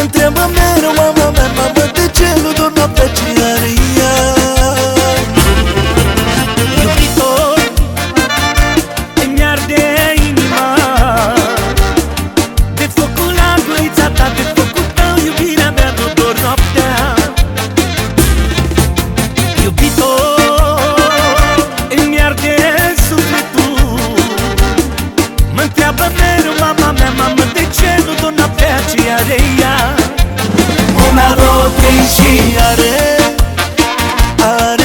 Mă întreabă mereu mama mea Mamă de ce nu dorm noaptea mereu mama mea, mamă De ce nu dona pe aceea are ea? Una, două, trei și are Are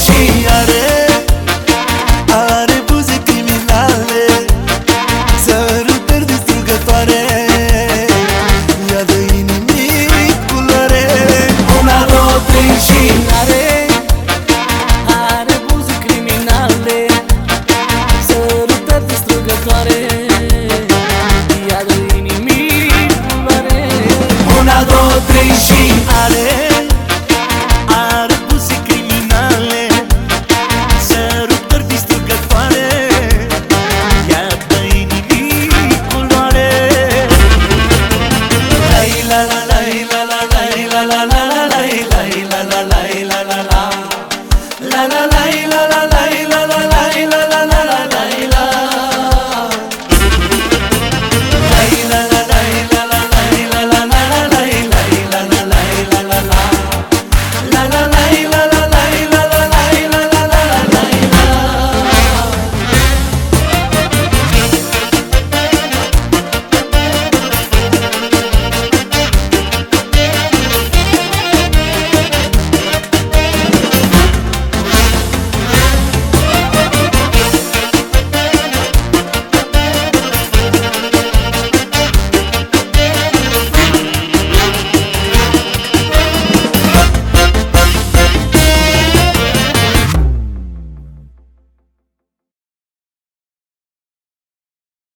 Și are Are buze criminale. Sărutări distrugătoare Ea de inimii culoare. Una, două, trei și are Are buze criminale. Sărutări distrugătoare Ea dă inimii culoare. Una, două, trei și are